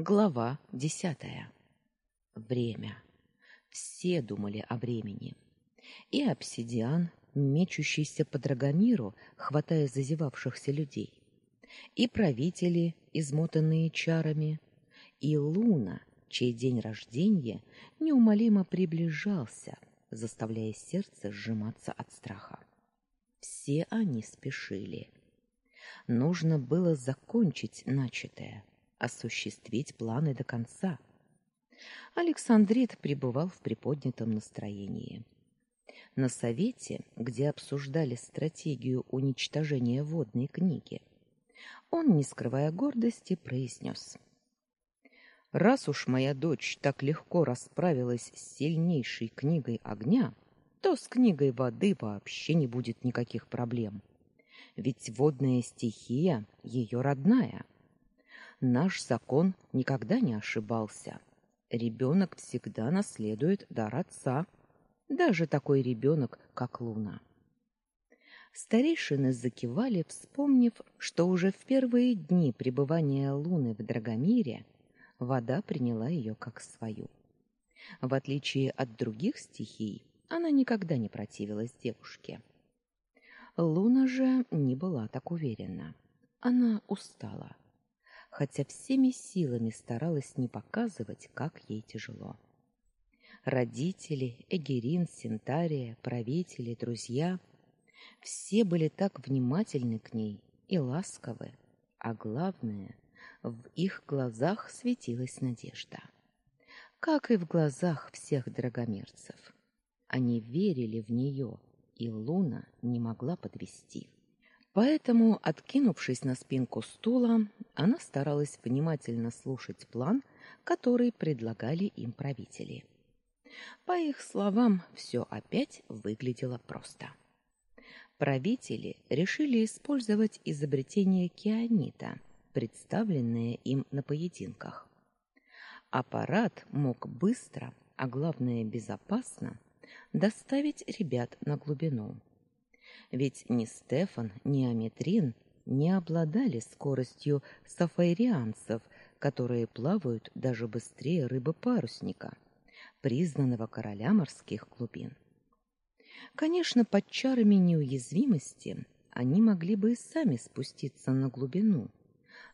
Глава десятая. Время. Все думали о времени. И обсидиан, мечущийся по Драгомиру, хватая зазевавшихся людей, и правители, измотанные чарами, и Луна, чей день рождения неумолимо приближался, заставляя сердце сжиматься от страха. Все они спешили. Нужно было закончить начатое — осуществить планы до конца. Александрит пребывал в приподнятом настроении. На совете, где обсуждали стратегию уничтожения водной книги, он, не скрывая гордости, произнес. «Раз уж моя дочь так легко расправилась с сильнейшей книгой огня, то с книгой воды вообще не будет никаких проблем. Ведь водная стихия — ее родная». Наш закон никогда не ошибался. Ребенок всегда наследует дар отца, даже такой ребенок, как Луна. Старейшины закивали, вспомнив, что уже в первые дни пребывания Луны в Драгомире вода приняла ее как свою. В отличие от других стихий, она никогда не противилась девушке. Луна же не была так уверена. Она устала хотя всеми силами старалась не показывать, как ей тяжело. Родители, Эгерин, Синтария, правители, друзья — все были так внимательны к ней и ласковы, а главное, в их глазах светилась надежда. Как и в глазах всех драгомерцев. Они верили в нее, и Луна не могла подвести. Поэтому, откинувшись на спинку стула, она старалась внимательно слушать план, который предлагали им правители. По их словам, все опять выглядело просто. Правители решили использовать изобретение кианита, представленное им на поединках. Аппарат мог быстро, а главное безопасно, доставить ребят на глубину ведь ни Стефан, ни Аметрин не обладали скоростью сафайрианцев, которые плавают даже быстрее рыбы-парусника, признанного короля морских глубин. Конечно, под чарами неуязвимости они могли бы и сами спуститься на глубину,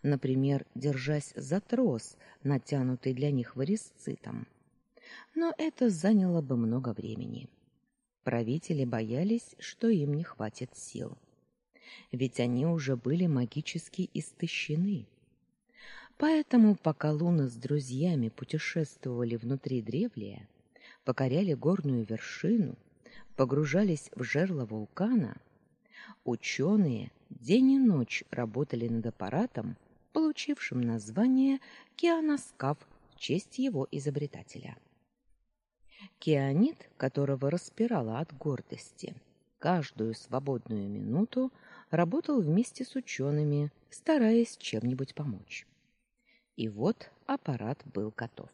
например, держась за трос, натянутый для них варисцитом. Но это заняло бы много времени. Правители боялись, что им не хватит сил. Ведь они уже были магически истощены. Поэтому, пока Луна с друзьями путешествовали внутри древлия, покоряли горную вершину, погружались в жерло вулкана, ученые день и ночь работали над аппаратом, получившим название Кианоскаф в честь его изобретателя. Кианит, которого распирало от гордости, каждую свободную минуту работал вместе с учеными, стараясь чем-нибудь помочь. И вот аппарат был готов.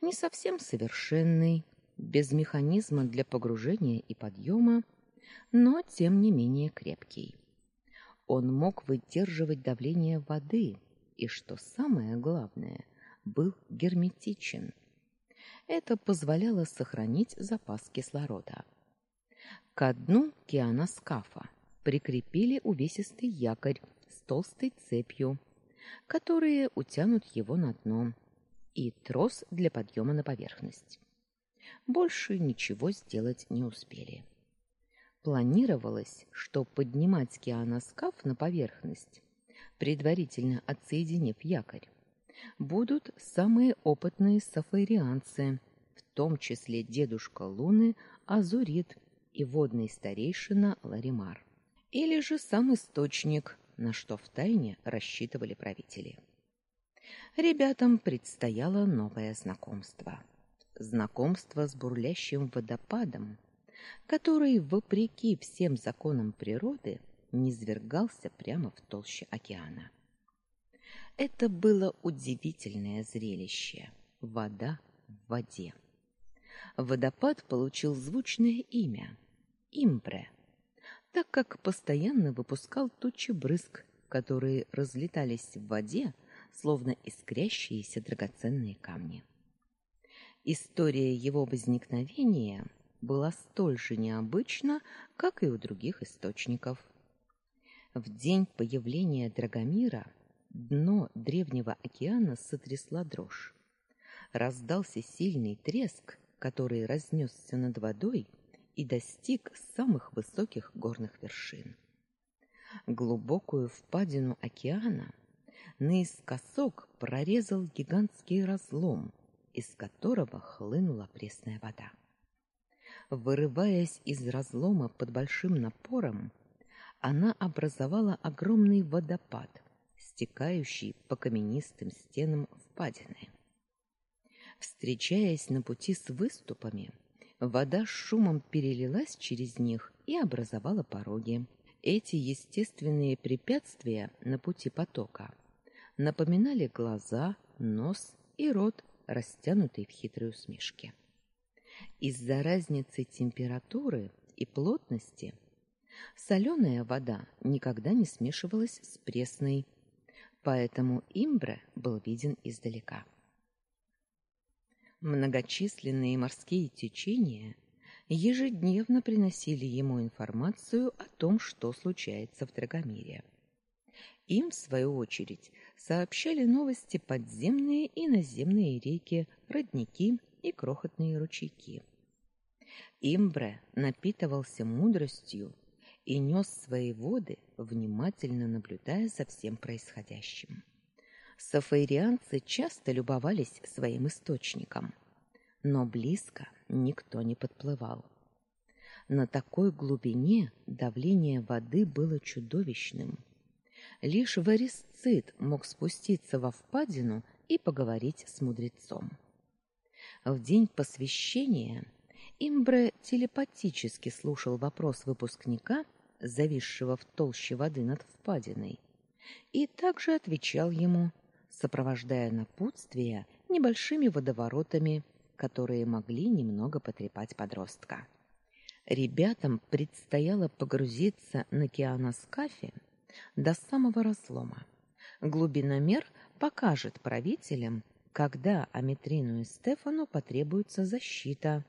Не совсем совершенный, без механизма для погружения и подъема, но тем не менее крепкий. Он мог выдерживать давление воды и, что самое главное, был герметичен – это позволяло сохранить запас кислорода. К дну кианоскафа прикрепили увесистый якорь с толстой цепью, которые утянут его на дно, и трос для подъема на поверхность. Больше ничего сделать не успели. Планировалось, что поднимать кианоскаф на поверхность, предварительно отсоединив якорь, будут самые опытные сафарианцы, в том числе дедушка Луны Азурит и водный старейшина Ларимар. Или же сам источник, на что втайне рассчитывали правители. Ребятам предстояло новое знакомство. Знакомство с бурлящим водопадом, который, вопреки всем законам природы, низвергался прямо в толще океана. Это было удивительное зрелище. Вода в воде. Водопад получил звучное имя Импре, так как постоянно выпускал тучи брызг, которые разлетались в воде, словно искрящиеся драгоценные камни. История его возникновения была столь же необычна, как и у других источников. В день появления Драгомира дно древнего океана сотрясла дрожь. Раздался сильный треск, который разнесся над водой и достиг самых высоких горных вершин. Глубокую впадину океана наискосок прорезал гигантский разлом, из которого хлынула пресная вода. Вырываясь из разлома под большим напором, она образовала огромный водопад, стекающий по каменистым стенам впадины. Встречаясь на пути с выступами, вода с шумом перелилась через них и образовала пороги. Эти естественные препятствия на пути потока напоминали глаза, нос и рот, растянутые в хитрой усмешке. Из-за разницы температуры и плотности соленая вода никогда не смешивалась с пресной, поэтому имбре был виден издалека. Многочисленные морские течения ежедневно приносили ему информацию о том, что случается в Драгомире. Им, в свою очередь, сообщали новости подземные и наземные реки, родники и крохотные ручейки. Имбре напитывался мудростью и нес свои воды, внимательно наблюдая за всем происходящим. Сафаирианцы часто любовались своим источником, но близко никто не подплывал. На такой глубине давление воды было чудовищным. Лишь варисцит мог спуститься во впадину и поговорить с мудрецом. В день посвящения Имбре телепатически слушал вопрос выпускника, зависшего в толще воды над впадиной, и также отвечал ему, сопровождая напутствие небольшими водоворотами которые могли немного потрепать подростка. Ребятам предстояло погрузиться на Кианаскафе до самого разлома. Глубиномер покажет правителям, когда Аметрину и Стефану потребуется защита,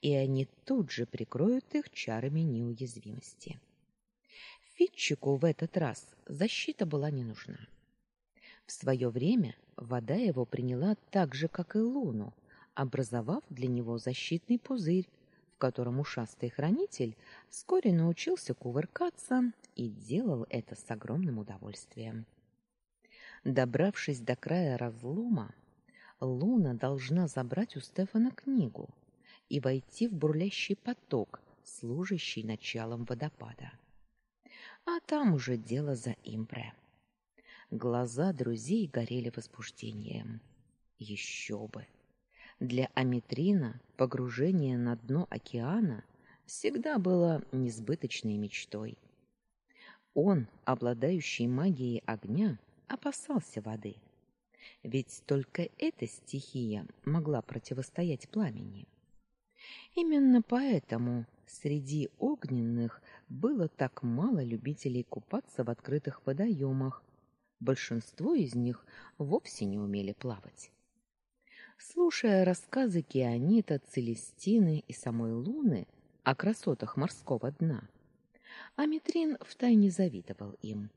и они тут же прикроют их чарами неуязвимости. Фитчику в этот раз защита была не нужна. В свое время вода его приняла так же, как и Луну, образовав для него защитный пузырь, в котором ушастый хранитель вскоре научился кувыркаться и делал это с огромным удовольствием. Добравшись до края разлома, Луна должна забрать у Стефана книгу и войти в бурлящий поток, служащий началом водопада. А там уже дело за импре. Глаза друзей горели возбуждением. Еще бы! Для Аметрина погружение на дно океана всегда было несбыточной мечтой. Он, обладающий магией огня, опасался воды. Ведь только эта стихия могла противостоять пламени. Именно поэтому среди огненных было так мало любителей купаться в открытых водоемах. Большинство из них вовсе не умели плавать. Слушая рассказы Кианита, Целестины и самой Луны о красотах морского дна, Аметрин втайне завидовал им.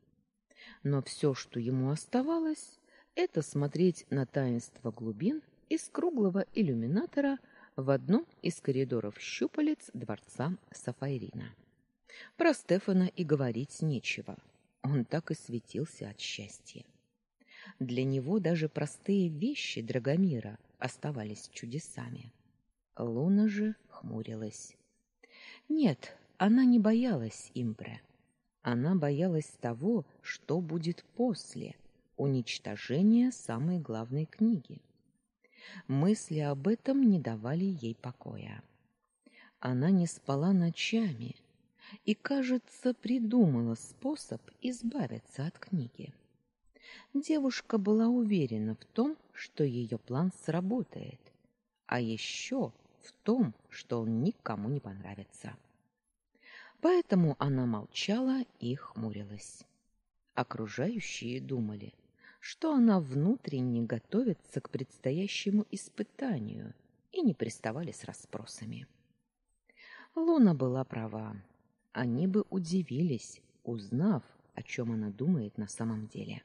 Но все, что ему оставалось, это смотреть на таинство глубин из круглого иллюминатора в одном из коридоров щупалец дворца Сафайрина. Про Стефана и говорить нечего. Он так и светился от счастья. Для него даже простые вещи Драгомира оставались чудесами. Луна же хмурилась. Нет, она не боялась Имбре. Она боялась того, что будет после уничтожения самой главной книги. Мысли об этом не давали ей покоя. Она не спала ночами и, кажется, придумала способ избавиться от книги. Девушка была уверена в том, что ее план сработает, а еще в том, что он никому не понравится. Поэтому она молчала и хмурилась. Окружающие думали, что она внутренне готовится к предстоящему испытанию, и не приставали с расспросами. Луна была права. Они бы удивились, узнав, о чем она думает на самом деле.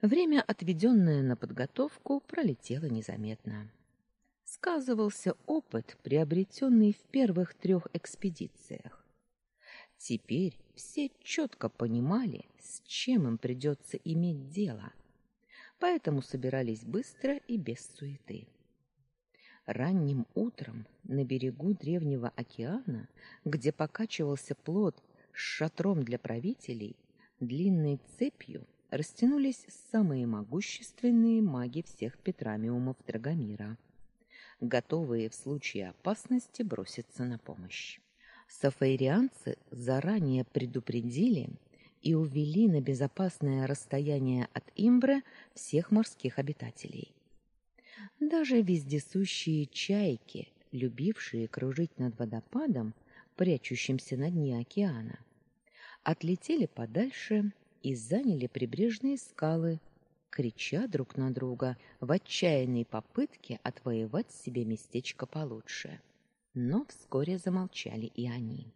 Время, отведенное на подготовку, пролетело незаметно. Сказывался опыт, приобретенный в первых трех экспедициях. Теперь все четко понимали, с чем им придется иметь дело, поэтому собирались быстро и без суеты. Ранним утром на берегу древнего океана, где покачивался плот с шатром для правителей, длинной цепью растянулись самые могущественные маги всех Петрамиумов Драгомира, готовые в случае опасности броситься на помощь. Сафаирианцы заранее предупредили и увели на безопасное расстояние от Имбры всех морских обитателей. Даже вездесущие чайки, любившие кружить над водопадом, прячущимся на дне океана, отлетели подальше и заняли прибрежные скалы, крича друг на друга в отчаянной попытке отвоевать себе местечко получше. Но вскоре замолчали и они.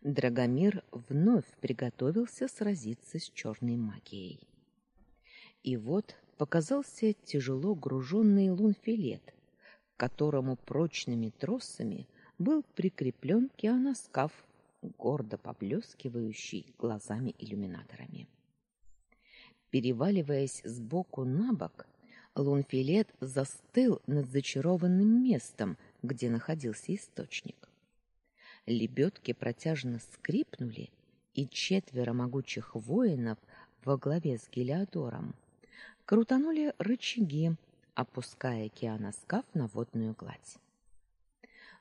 Драгомир вновь приготовился сразиться с черной магией. И вот показался тяжело груженный лунфилет, к которому прочными тросами был прикреплен кианоскаф, гордо поблескивающий глазами-иллюминаторами. Переваливаясь с боку на бок, лунфилет застыл над зачарованным местом, где находился источник. Лебедки протяжно скрипнули, и четверо могучих воинов во главе с Гелиодором крутанули рычаги, опуская кианоскаф на водную гладь.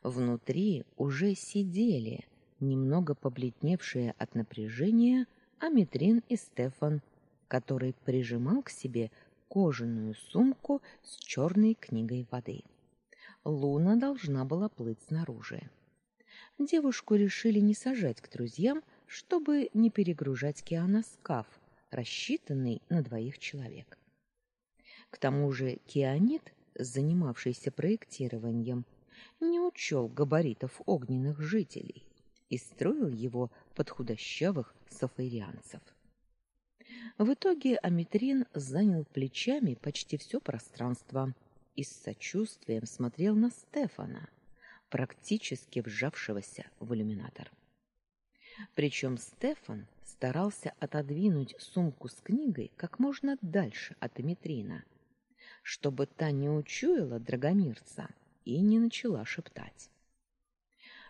Внутри уже сидели, немного побледневшие от напряжения, Аметрин и Стефан, который прижимал к себе кожаную сумку с черной книгой воды. Луна должна была плыть снаружи. Девушку решили не сажать к друзьям, чтобы не перегружать кианоскаф, рассчитанный на двоих человек. К тому же Кианит, занимавшийся проектированием, не учел габаритов огненных жителей и строил его под худощавых сафарианцев. В итоге Аметрин занял плечами почти все пространство и с сочувствием смотрел на Стефана, практически вжавшегося в иллюминатор. Причем Стефан старался отодвинуть сумку с книгой как можно дальше от Аметрина, чтобы та не учуяла драгомирца и не начала шептать.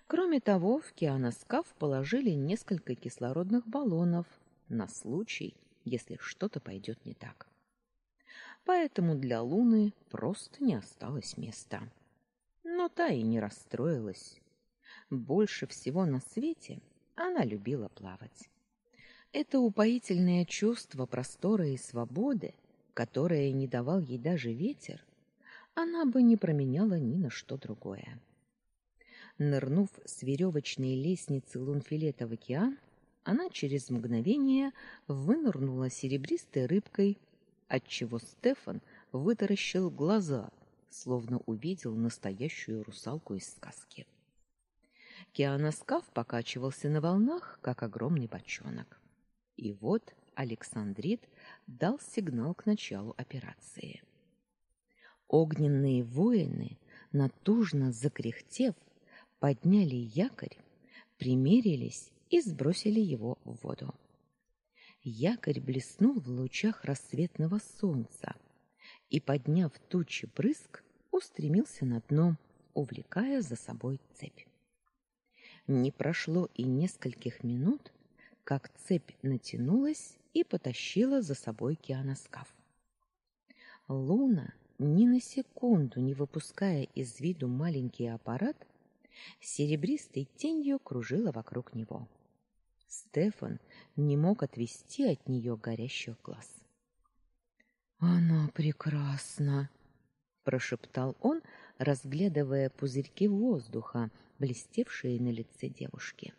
Кроме того, в кианоскаф положили несколько кислородных баллонов на случай, если что-то пойдет не так. Поэтому для Луны просто не осталось места. Но та и не расстроилась. Больше всего на свете она любила плавать. Это упоительное чувство простора и свободы которое не давал ей даже ветер, она бы не променяла ни на что другое. Нырнув с веревочной лестницы лунфилета в океан, она через мгновение вынырнула серебристой рыбкой, отчего Стефан вытаращил глаза, словно увидел настоящую русалку из сказки. Кианоскаф покачивался на волнах, как огромный бочонок. И вот Александрит дал сигнал к началу операции. Огненные воины, натужно закряхтев, подняли якорь, примерились и сбросили его в воду. Якорь блеснул в лучах рассветного солнца и, подняв тучи брызг, устремился на дно, увлекая за собой цепь. Не прошло и нескольких минут, как цепь натянулась и потащила за собой кианоскаф. Луна, ни на секунду не выпуская из виду маленький аппарат, серебристой тенью кружила вокруг него. Стефан не мог отвести от нее горящих глаз. «Она прекрасна!» — прошептал он, разглядывая пузырьки воздуха, блестевшие на лице девушки.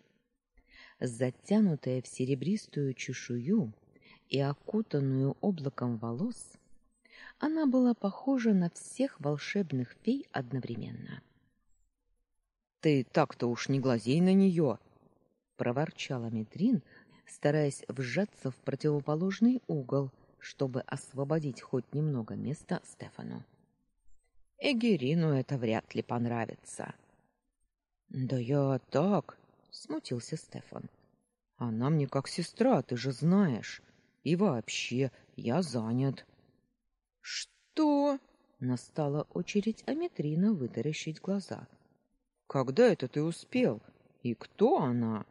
Затянутая в серебристую чешую, и окутанную облаком волос, она была похожа на всех волшебных фей одновременно. Ты так-то уж не глазей на нее!» — проворчала Метрин, стараясь вжаться в противоположный угол, чтобы освободить хоть немного места Стефану. Эгерину это вряд ли понравится. Да я так, смутился Стефан. Она мне как сестра, ты же знаешь. И вообще, я занят. Что? Настала очередь Аметрина вытаращить глаза. Когда это ты успел? И кто она?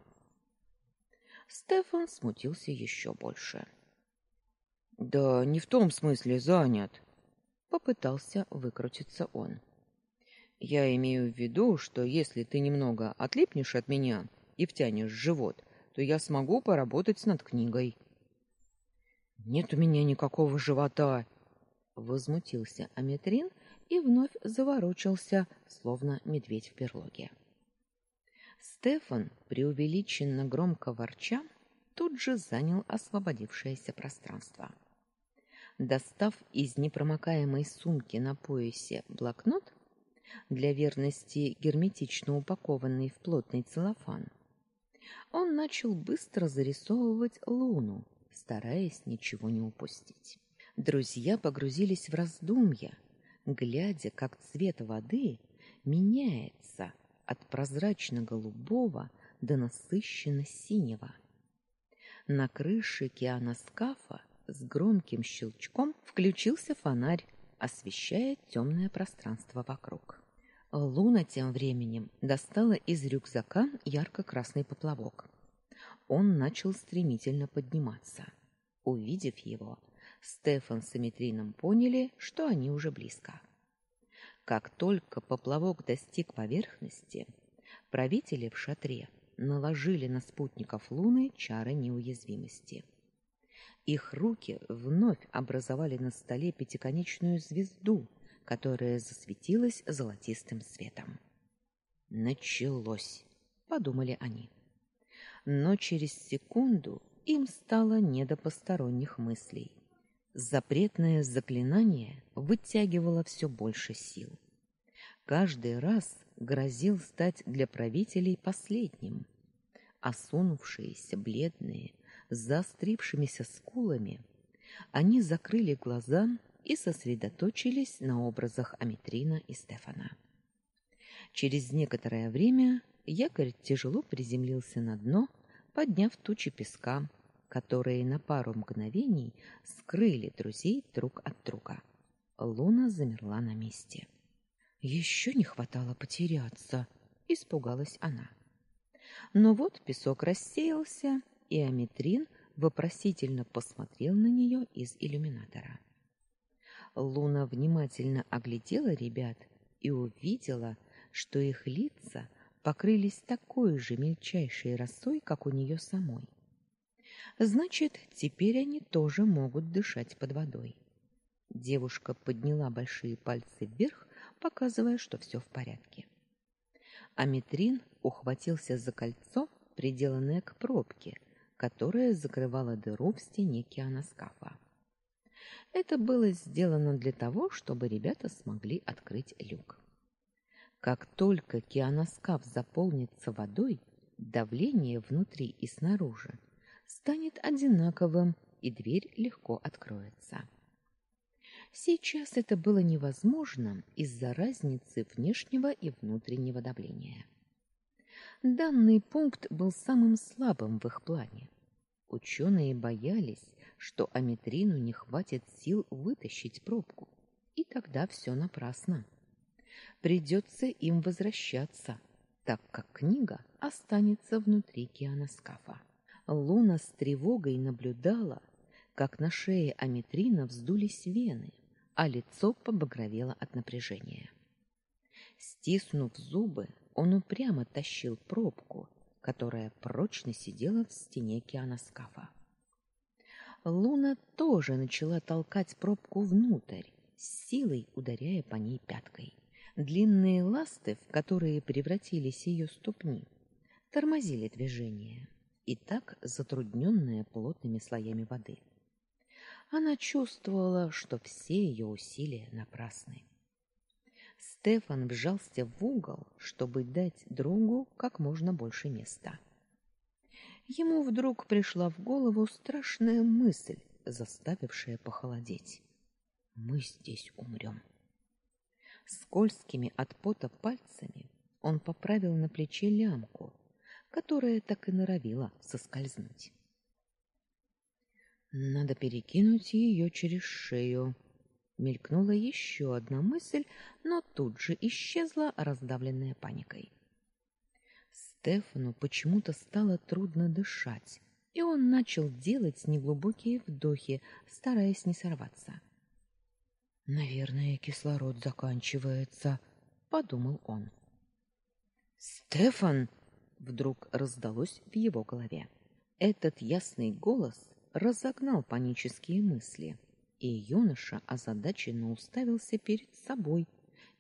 Стефан смутился еще больше. Да не в том смысле занят, попытался выкрутиться он. Я имею в виду, что если ты немного отлипнешь от меня и втянешь живот, то я смогу поработать над книгой. Нет у меня никакого живота, возмутился Аметрин и вновь заворочился, словно медведь в берлоге. Стефан, преувеличенно громко ворча, тут же занял освободившееся пространство. Достав из непромокаемой сумки на поясе блокнот, для верности герметично упакованный в плотный целлофан, он начал быстро зарисовывать луну, стараясь ничего не упустить. Друзья погрузились в раздумья, глядя, как цвет воды меняется от прозрачно-голубого до насыщенно-синего. На крыше кианоскафа с громким щелчком включился фонарь, освещая темное пространство вокруг. Луна тем временем достала из рюкзака ярко-красный поплавок. Он начал стремительно подниматься. Увидев его, Стефан с Эмитрином поняли, что они уже близко. Как только поплавок достиг поверхности, правители в шатре наложили на спутников Луны чары неуязвимости. Их руки вновь образовали на столе пятиконечную звезду, которая засветилась золотистым светом. Началось, подумали они. Но через секунду им стало не до посторонних мыслей. Запретное заклинание вытягивало все больше сил. Каждый раз грозил стать для правителей последним. Осунувшиеся, бледные, с заострившимися скулами, они закрыли глаза и сосредоточились на образах Аметрина и Стефана. Через некоторое время якорь тяжело приземлился на дно, подняв тучи песка, которые на пару мгновений скрыли друзей друг от друга. Луна замерла на месте. Еще не хватало потеряться, испугалась она. Но вот песок рассеялся, и Аметрин вопросительно посмотрел на нее из иллюминатора. Луна внимательно оглядела ребят и увидела, что их лица покрылись такой же мельчайшей росой, как у нее самой. Значит, теперь они тоже могут дышать под водой. Девушка подняла большие пальцы вверх, показывая, что все в порядке. Аметрин ухватился за кольцо, приделанное к пробке, которая закрывала дыру в стене кианоскафа. Это было сделано для того, чтобы ребята смогли открыть люк. Как только кианоскаф заполнится водой, давление внутри и снаружи станет одинаковым, и дверь легко откроется. Сейчас это было невозможно из-за разницы внешнего и внутреннего давления. Данный пункт был самым слабым в их плане. Ученые боялись, что Аметрину не хватит сил вытащить пробку, и тогда все напрасно. Придется им возвращаться, так как книга останется внутри кианоскафа. Луна с тревогой наблюдала, как на шее Аметрина вздулись вены, а лицо побагровело от напряжения. Стиснув зубы, он упрямо тащил пробку, которая прочно сидела в стене кианоскафа. Луна тоже начала толкать пробку внутрь, с силой ударяя по ней пяткой. Длинные ласты, в которые превратились ее ступни, тормозили движение и так затрудненное плотными слоями воды. Она чувствовала, что все ее усилия напрасны. Стефан вжался в угол, чтобы дать другу как можно больше места. Ему вдруг пришла в голову страшная мысль, заставившая похолодеть. Мы здесь умрем. Скользкими от пота пальцами он поправил на плече лямку, которая так и норовила соскользнуть. Надо перекинуть ее через шею. Мелькнула еще одна мысль, но тут же исчезла, раздавленная паникой. Стефану почему-то стало трудно дышать, и он начал делать неглубокие вдохи, стараясь не сорваться. Наверное, кислород заканчивается, подумал он. Стефан вдруг раздалось в его голове. Этот ясный голос разогнал панические мысли, и юноша озадаченно уставился перед собой,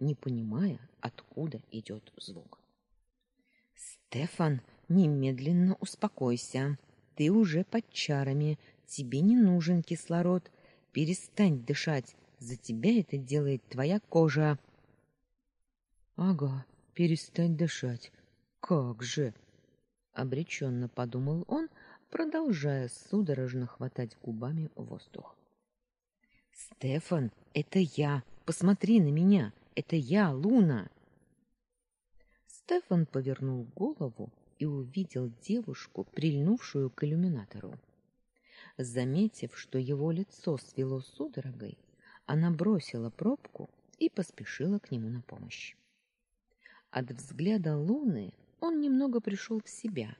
не понимая, откуда идет звук. Стефан, немедленно успокойся. Ты уже под чарами, тебе не нужен кислород. Перестань дышать, за тебя это делает твоя кожа. Ага, перестань дышать. Как же, обреченно подумал он, продолжая судорожно хватать губами воздух. Стефан, это я. Посмотри на меня. Это я, Луна. Стефан повернул голову и увидел девушку, прильнувшую к иллюминатору. Заметив, что его лицо свело судорогой, она бросила пробку и поспешила к нему на помощь. От взгляда Луны он немного пришел в себя,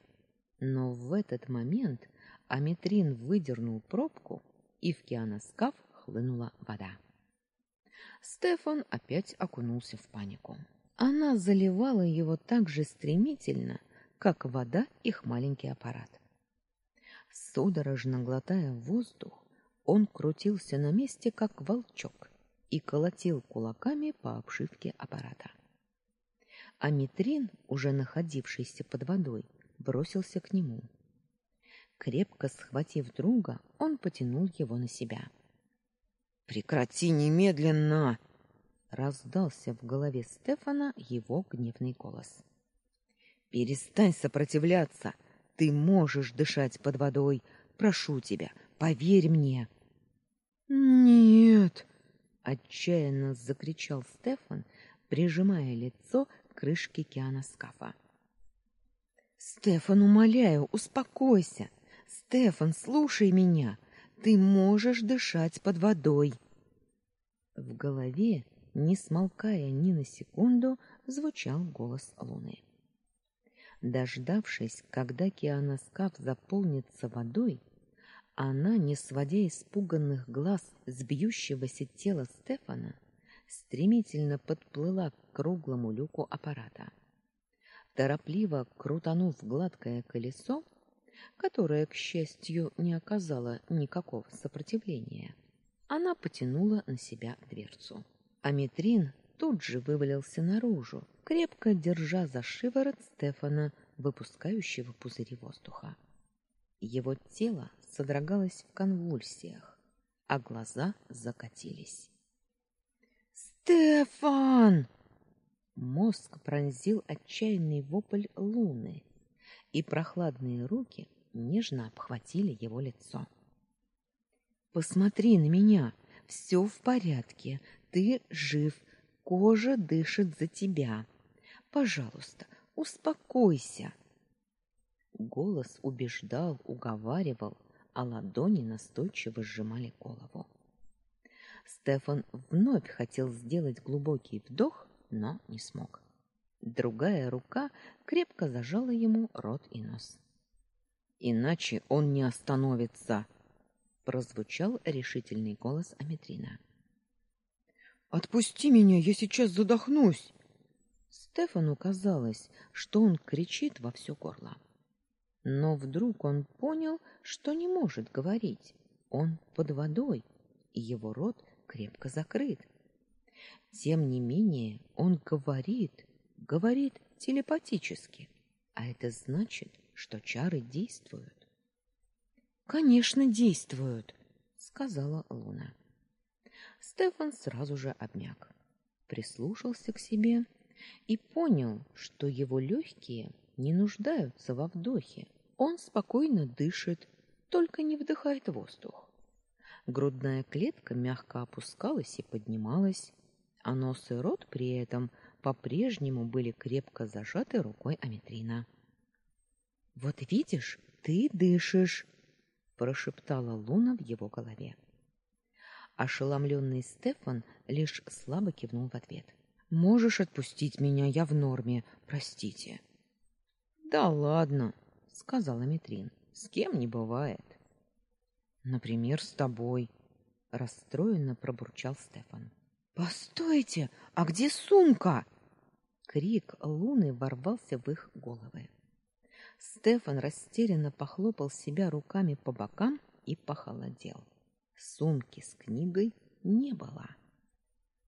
но в этот момент Аметрин выдернул пробку, и в кианоскаф хлынула вода. Стефан опять окунулся в панику. Она заливала его так же стремительно, как вода их маленький аппарат. Судорожно глотая воздух, он крутился на месте, как волчок, и колотил кулаками по обшивке аппарата. А Митрин, уже находившийся под водой, бросился к нему. Крепко схватив друга, он потянул его на себя. Прекрати немедленно, раздался в голове Стефана его гневный голос. Перестань сопротивляться. Ты можешь дышать под водой. Прошу тебя, Поверь мне. Нет, отчаянно закричал Стефан, прижимая лицо к крышке кианоскафа. Стефан, умоляю, успокойся. Стефан, слушай меня. Ты можешь дышать под водой. В голове, не смолкая ни на секунду, звучал голос Луны. Дождавшись, когда кианоскаф заполнится водой, она, не сводя испуганных глаз с бьющегося тела Стефана, стремительно подплыла к круглому люку аппарата. Торопливо крутанув гладкое колесо, которое, к счастью, не оказало никакого сопротивления, она потянула на себя дверцу. Аметрин тут же вывалился наружу, крепко держа за шиворот Стефана, выпускающего пузыри воздуха. Его тело содрогалось в конвульсиях, а глаза закатились. Стефан! Мозг пронзил отчаянный вопль Луны, и прохладные руки нежно обхватили его лицо. Посмотри на меня, все в порядке, ты жив, кожа дышит за тебя. Пожалуйста, успокойся. Голос убеждал, уговаривал, а ладони настойчиво сжимали голову. Стефан вновь хотел сделать глубокий вдох, но не смог. Другая рука крепко зажала ему рот и нос. Иначе он не остановится, прозвучал решительный голос Аметрина. Отпусти меня, я сейчас задохнусь. Стефану казалось, что он кричит во все горло. Но вдруг он понял, что не может говорить. Он под водой, и его рот крепко закрыт. Тем не менее, он говорит, говорит телепатически, а это значит, что чары действуют. Конечно, действуют, сказала Луна. Стефан сразу же обмяк, прислушался к себе и понял, что его легкие не нуждаются во вдохе. Он спокойно дышит, только не вдыхает воздух. Грудная клетка мягко опускалась и поднималась, а нос и рот при этом по-прежнему были крепко зажаты рукой Аметрина. Вот видишь, ты дышишь, прошептала Луна в его голове. Ошеломленный Стефан лишь слабо кивнул в ответ. Можешь отпустить меня, я в норме, простите. Да ладно, сказала Митрин. С кем не бывает. Например, с тобой, расстроенно пробурчал Стефан. Постойте, а где сумка? Крик Луны ворвался в их головы. Стефан растерянно похлопал себя руками по бокам и похолодел. Сумки с книгой не было.